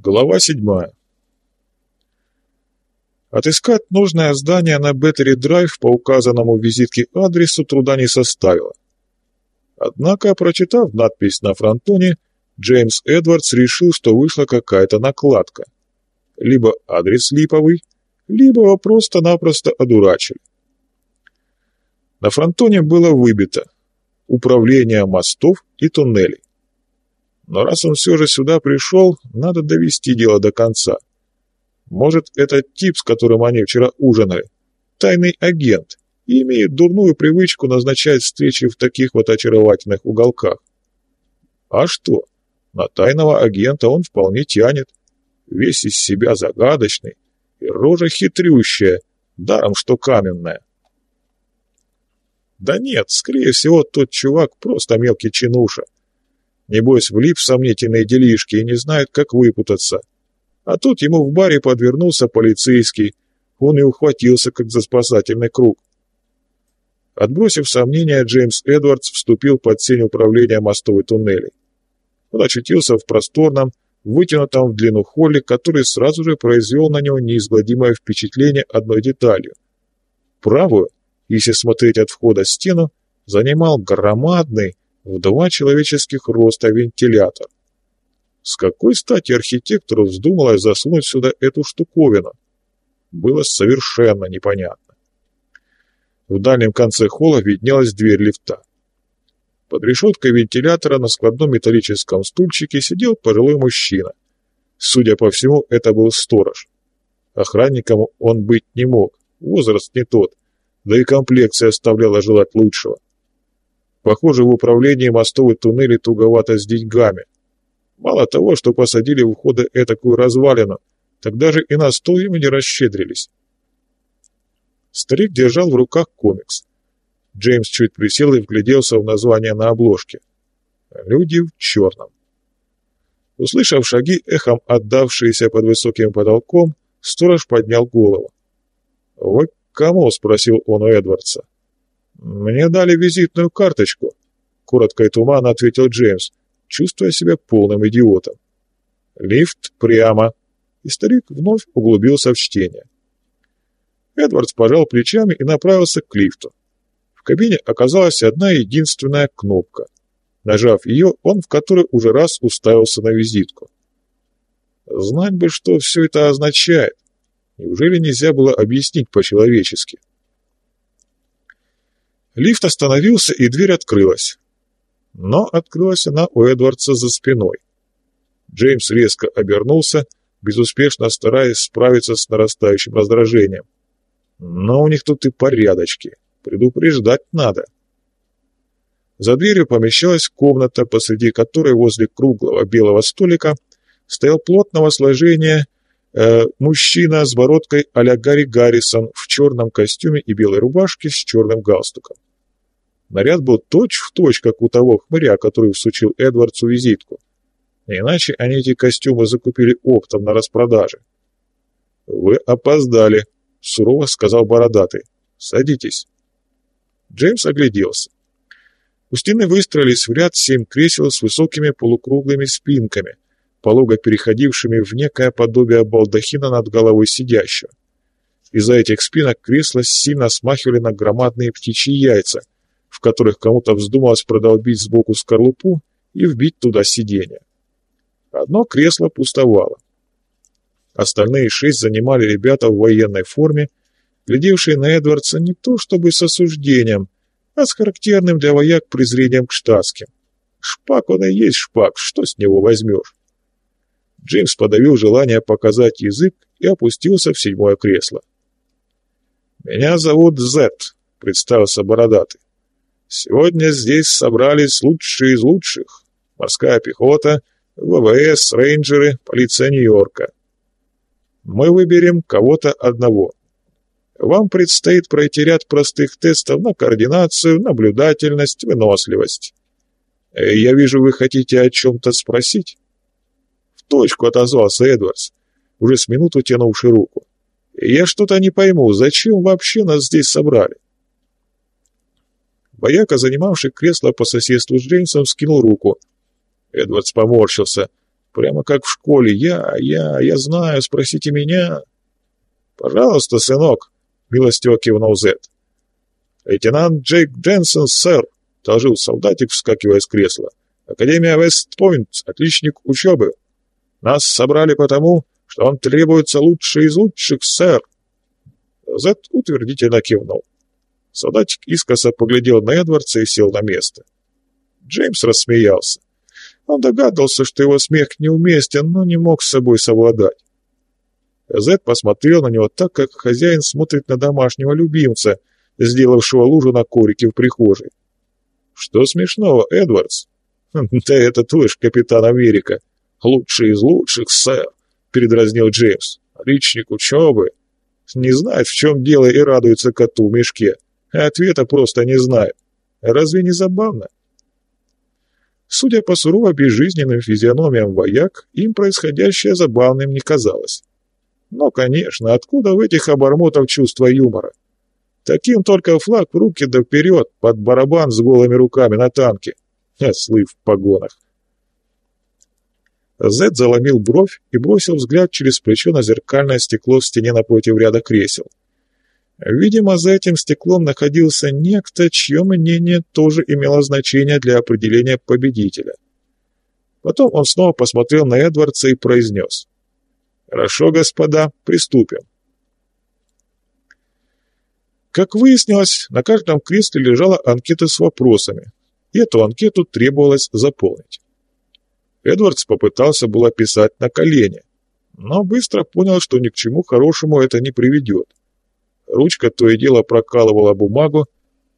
Глава седьмая. Отыскать нужное здание на Беттери Драйв по указанному в визитке адресу труда не составило. Однако, прочитав надпись на фронтоне, Джеймс Эдвардс решил, что вышла какая-то накладка. Либо адрес липовый, либо его просто-напросто одурачили. На фронтоне было выбито «Управление мостов и туннелей». Но раз он все же сюда пришел, надо довести дело до конца. Может, этот тип, с которым они вчера ужинали, тайный агент и имеет дурную привычку назначать встречи в таких вот очаровательных уголках. А что? На тайного агента он вполне тянет. Весь из себя загадочный и рожа хитрющая, даром что каменная. Да нет, скорее всего, тот чувак просто мелкий чинуша. Небось, влип в сомнительные делишки и не знает, как выпутаться. А тут ему в баре подвернулся полицейский. Он и ухватился, как за спасательный круг. Отбросив сомнения, Джеймс Эдвардс вступил под сень управления мостовой туннелей. Он очутился в просторном, вытянутом в длину холле, который сразу же произвел на него неизгладимое впечатление одной деталью. Правую, если смотреть от входа стену, занимал громадный, в два человеческих роста вентилятор. С какой стати архитектору вздумалось засунуть сюда эту штуковину? Было совершенно непонятно. В дальнем конце холла виднелась дверь лифта. Под решеткой вентилятора на складном металлическом стульчике сидел пожилой мужчина. Судя по всему, это был сторож. Охранником он быть не мог, возраст не тот, да и комплекция оставляла желать лучшего. Похоже, в управлении мостовой туннели туговато с деньгами. Мало того, что посадили у входа этакую развалину, так даже и на стол ему не расщедрились. Старик держал в руках комикс. Джеймс чуть присел и вгляделся в название на обложке. «Люди в черном». Услышав шаги, эхом отдавшиеся под высоким потолком, сторож поднял голову. «Вы кому?» — спросил он у Эдвардса. «Мне дали визитную карточку», — коротко и туманно ответил Джеймс, чувствуя себя полным идиотом. «Лифт прямо», и старик вновь углубился в чтение. Эдвардс пожал плечами и направился к лифту. В кабине оказалась одна единственная кнопка. Нажав ее, он в который уже раз уставился на визитку. Знать бы, что все это означает. Неужели нельзя было объяснить по-человечески? Лифт остановился, и дверь открылась. Но открылась она у Эдвардса за спиной. Джеймс резко обернулся, безуспешно стараясь справиться с нарастающим раздражением. Но у них тут и порядочки. Предупреждать надо. За дверью помещалась комната, посреди которой возле круглого белого столика стоял плотного сложения э, мужчина с бородкой а-ля Гарри Гаррисон в черном костюме и белой рубашке с черным галстуком. Наряд был точь-в-точь, точь, как у того хмыря, который всучил Эдвардсу визитку. Иначе они эти костюмы закупили оптом на распродаже. «Вы опоздали», — сурово сказал бородатый. «Садитесь». Джеймс огляделся. У стены выстроились в ряд семь кресел с высокими полукруглыми спинками, полого переходившими в некое подобие балдахина над головой сидящего. Из-за этих спинок кресла сильно смахивали на громадные птичьи яйца — в которых кому-то вздумалось продолбить сбоку скорлупу и вбить туда сиденье. Одно кресло пустовало. Остальные шесть занимали ребята в военной форме, глядевшие на Эдвардса не то чтобы с осуждением, а с характерным для вояк презрением к штатским. Шпак он и есть шпак, что с него возьмешь? Джеймс подавил желание показать язык и опустился в седьмое кресло. «Меня зовут Зет», — представился бородатый. Сегодня здесь собрались лучшие из лучших. Морская пехота, ВВС, рейнджеры, полиция Нью-Йорка. Мы выберем кого-то одного. Вам предстоит пройти ряд простых тестов на координацию, наблюдательность, выносливость. Э, я вижу, вы хотите о чем-то спросить? В точку отозвался Эдвардс, уже с минуту тянувший руку. Я что-то не пойму, зачем вообще нас здесь собрали? Бояка, занимавший кресло по соседству с Джеймсом, скинул руку. Эдвардс поморщился. Прямо как в школе. Я, я, я знаю, спросите меня. Пожалуйста, сынок, милостиво кивнул Зет. Лейтенант Джейк Дженсен, сэр, доложил солдатик, вскакивая с кресла. Академия Вестпойнт, отличник учебы. Нас собрали потому, что он требуется лучший из лучших, сэр. Зет утвердительно кивнул. Солдатик искоса поглядел на Эдвардса и сел на место. Джеймс рассмеялся. Он догадывался, что его смех неуместен, но не мог с собой совладать. Зед посмотрел на него так, как хозяин смотрит на домашнего любимца, сделавшего лужу на корике в прихожей. «Что смешного, Эдвардс?» «Да это твой ж капитан Америка. Лучший из лучших, сэр», — передразнил Джеймс. «Личник учебы. Не знает, в чем дело, и радуется коту в мешке. Ответа просто не знает. Разве не забавно?» Судя по сурово безжизненным физиономиям вояк, им происходящее забавным не казалось. Но, конечно, откуда в этих обормотах чувство юмора? Таким только флаг в руки да вперед, под барабан с голыми руками на танке. Ослы в погонах. Зед заломил бровь и бросил взгляд через плечо на зеркальное стекло в стене напротив ряда кресел. Видимо, за этим стеклом находился некто, чье мнение тоже имело значение для определения победителя. Потом он снова посмотрел на Эдвардса и произнес. «Хорошо, господа, приступим». Как выяснилось, на каждом кресле лежала анкета с вопросами, и эту анкету требовалось заполнить. Эдвардс попытался было писать на колени, но быстро понял, что ни к чему хорошему это не приведет. Ручка то и дело прокалывала бумагу,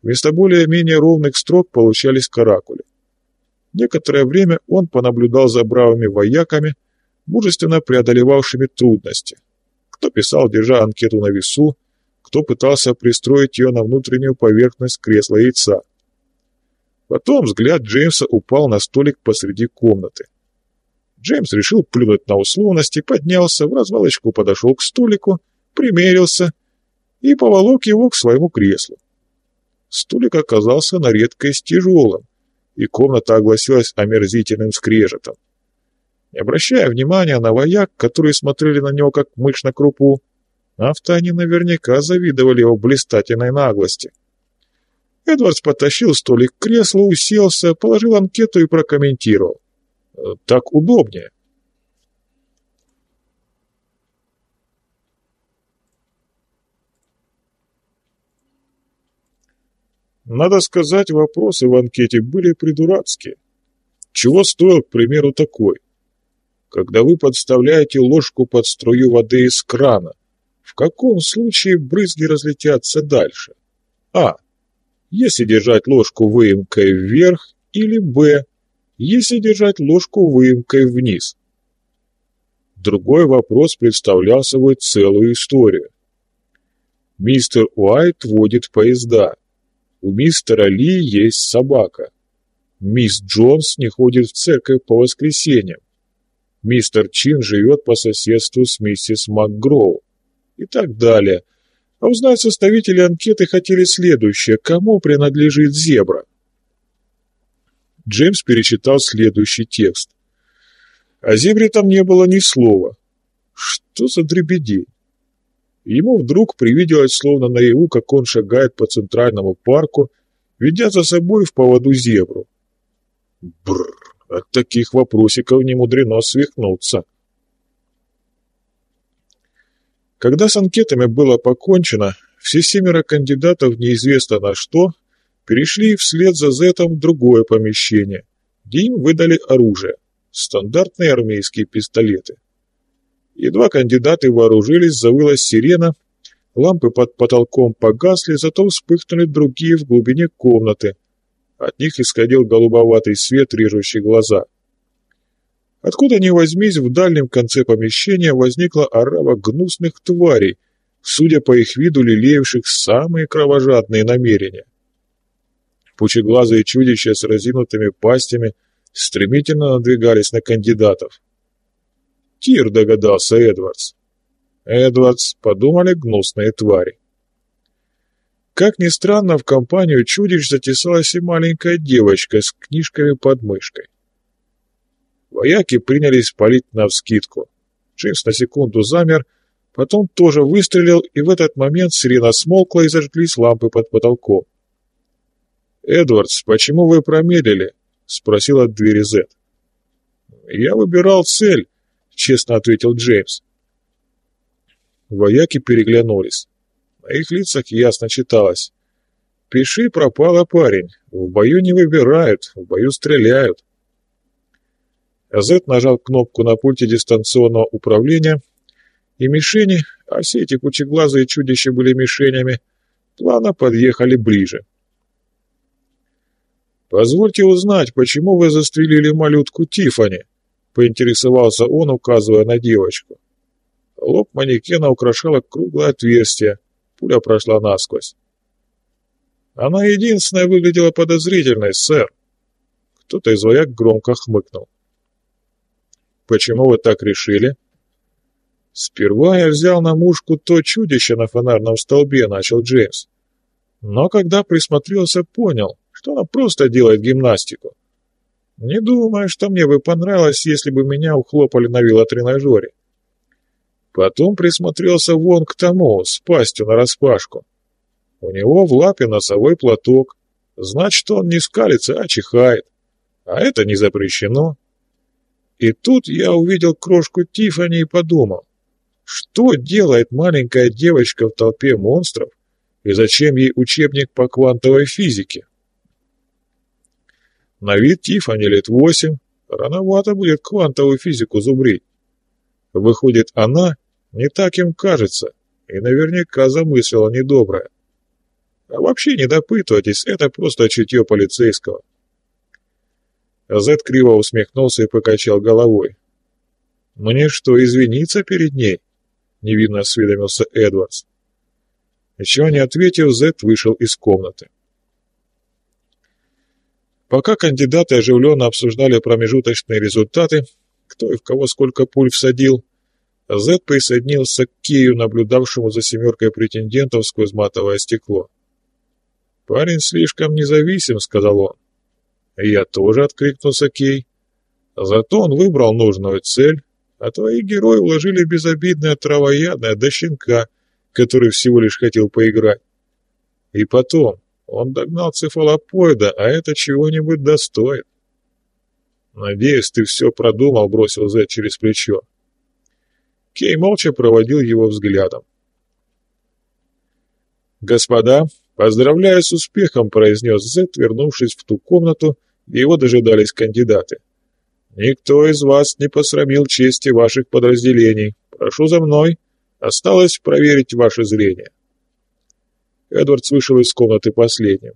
вместо более-менее ровных строк получались каракули. Некоторое время он понаблюдал за бравыми вояками, мужественно преодолевавшими трудности. Кто писал, держа анкету на весу, кто пытался пристроить ее на внутреннюю поверхность кресла яйца. Потом взгляд Джеймса упал на столик посреди комнаты. Джеймс решил плюнуть на условности, поднялся, в развалочку подошел к столику, примерился и поволок его к своему креслу. Столик оказался на редкость тяжелым, и комната огласилась омерзительным скрежетом. Не обращая внимания на вояк, которые смотрели на него как мышь на крупу, автоане наверняка завидовали его блистательной наглости. Эдвардс потащил столик к креслу, уселся, положил анкету и прокомментировал. «Э, «Так удобнее». Надо сказать, вопросы в анкете были придурацкие. Чего стоил, к примеру, такой? Когда вы подставляете ложку под струю воды из крана, в каком случае брызги разлетятся дальше? А. Если держать ложку выемкой вверх, или Б. Если держать ложку выемкой вниз. Другой вопрос представлял собой целую историю. Мистер Уайт водит поезда. У мистера Ли есть собака. Мисс Джонс не ходит в церковь по воскресеньям. Мистер Чин живет по соседству с миссис МакГроу. И так далее. А узнать составители анкеты хотели следующее. Кому принадлежит зебра? Джеймс перечитал следующий текст. О зебре там не было ни слова. Что за дребедень? Ему вдруг привиделось словно наяву, как он шагает по центральному парку, ведя за собой в поводу зебру. Бррр, от таких вопросиков не мудрено свихнуться. Когда с анкетами было покончено, все семеро кандидатов неизвестно на что перешли вслед за Зетом в другое помещение, где им выдали оружие, стандартные армейские пистолеты. Едва кандидаты вооружились, завылась сирена, лампы под потолком погасли, зато вспыхнули другие в глубине комнаты. От них исходил голубоватый свет, режущий глаза. Откуда ни возьмись, в дальнем конце помещения возникла орава гнусных тварей, судя по их виду, лелеявших самые кровожадные намерения. Пучеглазые чудища с разинутыми пастями стремительно надвигались на кандидатов. Тир, догадался Эдвардс. Эдвардс, подумали гнусные твари. Как ни странно, в компанию чудищ затесалась и маленькая девочка с книжками под мышкой. Вояки принялись палить навскидку. Джеймс на секунду замер, потом тоже выстрелил, и в этот момент сирена смолкла и зажглись лампы под потолком. «Эдвардс, почему вы промедлили?» — спросил от двери Зет. «Я выбирал цель», — честно ответил Джеймс. Вояки переглянулись. На их лицах ясно читалось. «Пиши, пропало парень. В бою не выбирают, в бою стреляют». Зет нажал кнопку на пульте дистанционного управления, и мишени, а все эти пучеглазые чудища были мишенями, плавно подъехали ближе. «Позвольте узнать, почему вы застрелили малютку Тифани? Поинтересовался он, указывая на девочку. Лоб манекена украшало круглое отверстие, пуля прошла насквозь. «Она единственная выглядела подозрительной, сэр!» Кто-то из вояк громко хмыкнул. «Почему вы так решили?» «Сперва я взял на мушку то чудище на фонарном столбе», — начал Джеймс. «Но когда присмотрелся, понял, что она просто делает гимнастику. Не думаю, что мне бы понравилось, если бы меня ухлопали на велотренажере. Потом присмотрелся вон к тому, с пастью нараспашку. У него в лапе носовой платок. Значит, он не скалится, а чихает. А это не запрещено. И тут я увидел крошку Тифани и подумал, что делает маленькая девочка в толпе монстров и зачем ей учебник по квантовой физике? На вид Тифани лет восемь, рановато будет квантовую физику зубрить. Выходит, она не так им кажется и наверняка замыслила недоброе. А вообще не допытывайтесь, это просто чутье полицейского. Зед криво усмехнулся и покачал головой. «Мне что, извиниться перед ней?» — невинно осведомился Эдвардс. Ничего не ответив, Зед вышел из комнаты. Пока кандидаты оживленно обсуждали промежуточные результаты, кто и в кого сколько пуль всадил, Зед присоединился к Кию, наблюдавшему за семеркой претендентов сквозь матовое стекло. «Парень слишком независим», — сказал он. «Я тоже», — откликнулся Кей. «Зато он выбрал нужную цель, а твои герои уложили безобидное травоядное до щенка, который всего лишь хотел поиграть. И потом, он догнал цефалопоида, а это чего-нибудь достоит». «Надеюсь, ты все продумал», — бросил Зед через плечо. Кей молча проводил его взглядом. «Господа, поздравляю с успехом», — произнес Зет, вернувшись в ту комнату, где его дожидались кандидаты. «Никто из вас не посрамил чести ваших подразделений. Прошу за мной. Осталось проверить ваше зрение». Эдвардс вышел из комнаты последним.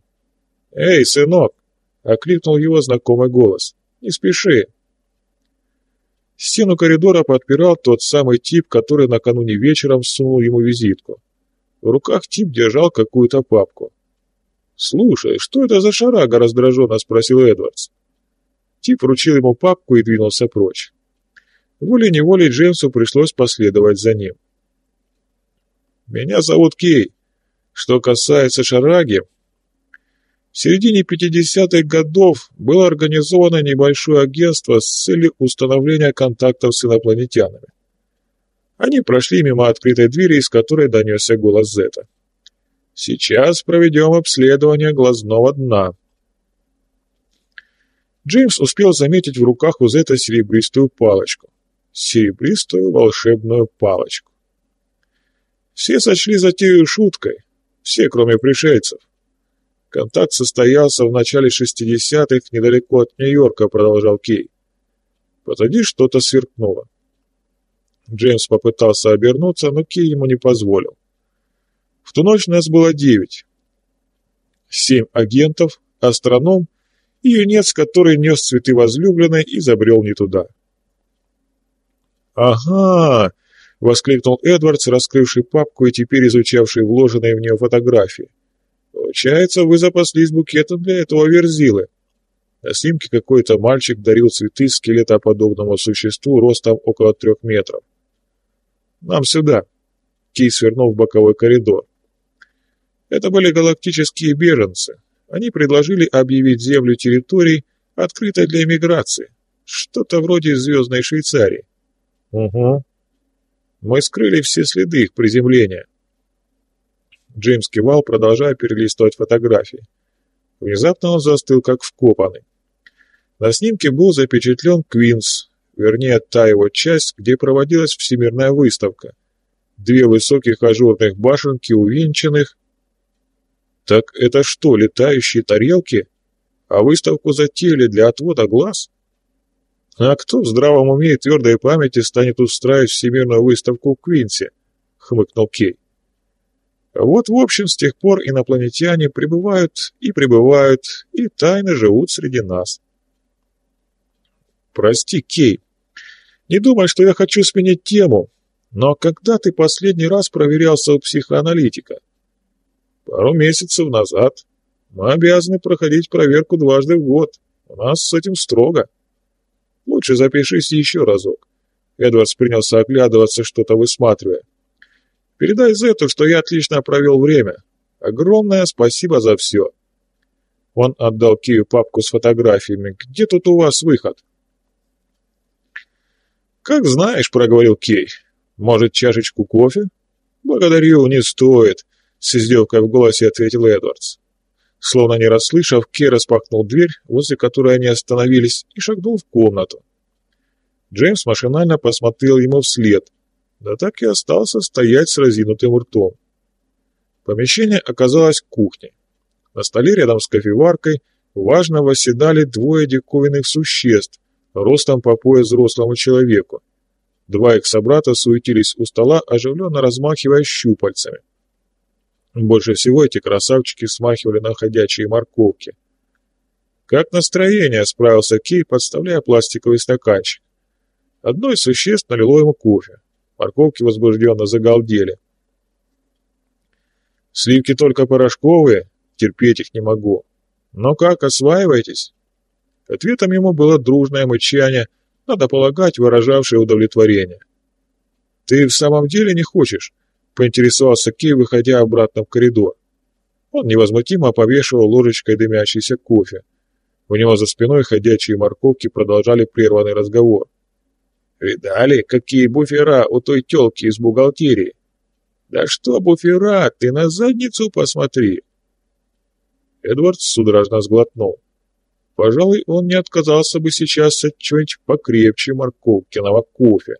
«Эй, сынок!» — окликнул его знакомый голос. «Не спеши!» Стену коридора подпирал тот самый тип, который накануне вечером сунул ему визитку. В руках тип держал какую-то папку. «Слушай, что это за шарага?» — раздраженно спросил Эдвардс. Тип вручил ему папку и двинулся прочь. Волей-неволей Джеймсу пришлось последовать за ним. «Меня зовут Кей. Что касается шараги, в середине 50-х годов было организовано небольшое агентство с целью установления контактов с инопланетянами. Они прошли мимо открытой двери, из которой донесся голос Зета. «Сейчас проведем обследование глазного дна». Джеймс успел заметить в руках у Зета серебристую палочку. Серебристую волшебную палочку. Все сочли затею шуткой, все, кроме пришельцев. Контакт состоялся в начале 60-х недалеко от Нью-Йорка, продолжал Кей. Позади что-то сверкнуло. Джеймс попытался обернуться, но Кей ему не позволил. В ту ночь нас было девять. Семь агентов, астроном и юнец, который нес цветы возлюбленной и забрел не туда. «Ага!» — воскликнул Эдвардс, раскрывший папку и теперь изучавший вложенные в нее фотографии. Получается, вы запаслись букетом для этого верзилы. На снимке какой-то мальчик дарил цветы скелетоподобному существу ростом около трех метров. «Нам сюда!» Кей свернул в боковой коридор. Это были галактические беженцы. Они предложили объявить Землю территорией, открытой для эмиграции. Что-то вроде звездной Швейцарии. Угу. Мы скрыли все следы их приземления. Джеймс кивал, продолжая перелистывать фотографии. Внезапно он застыл, как вкопанный. На снимке был запечатлен Квинс, вернее, та его часть, где проводилась всемирная выставка. Две высоких ажурных башенки, увенчанных... Так это что, летающие тарелки? А выставку затеяли для отвода глаз? А кто в здравом уме и твердой памяти станет устраивать всемирную выставку в Квинсе? Хмыкнул Кей. Вот, в общем, с тех пор инопланетяне прибывают и прибывают, и тайно живут среди нас. Прости, Кей, не думай, что я хочу сменить тему, но когда ты последний раз проверялся у психоаналитика? Пару месяцев назад. Мы обязаны проходить проверку дважды в год. У нас с этим строго. Лучше запишись еще разок. Эдвардс принялся оглядываться, что-то высматривая. Передай Зету, что я отлично провел время. Огромное спасибо за все. Он отдал Кию папку с фотографиями. Где тут у вас выход? Как знаешь, проговорил Кей. Может, чашечку кофе? Благодарю, не стоит, с издевкой в голосе ответил Эдвардс. Словно не расслышав, Кей распахнул дверь, возле которой они остановились, и шагнул в комнату. Джеймс машинально посмотрел ему вслед, да так и остался стоять с разинутым ртом. Помещение оказалось кухней. На столе рядом с кофеваркой важно восседали двое диковинных существ, ростом по пояс взрослому человеку. Два их собрата суетились у стола, оживленно размахивая щупальцами. Больше всего эти красавчики смахивали на ходячие морковки. «Как настроение?» — справился Кей, подставляя пластиковый стаканчик. Одно из существ налило ему кофе. Морковки возбужденно загалдели. «Сливки только порошковые, терпеть их не могу. Но как, осваиваетесь?» Ответом ему было дружное мычание, надо полагать, выражавшее удовлетворение. «Ты в самом деле не хочешь?» — поинтересовался Кей, выходя обратно в коридор. Он невозмутимо повешивал ложечкой дымящийся кофе. У него за спиной ходячие морковки продолжали прерванный разговор. Видали, какие буфера у той тёлки из бухгалтерии? Да что буфера, ты на задницу посмотри. Эдвард судорожно сглотнул. Пожалуй, он не отказался бы сейчас от чего-нибудь покрепче морковкиного кофе.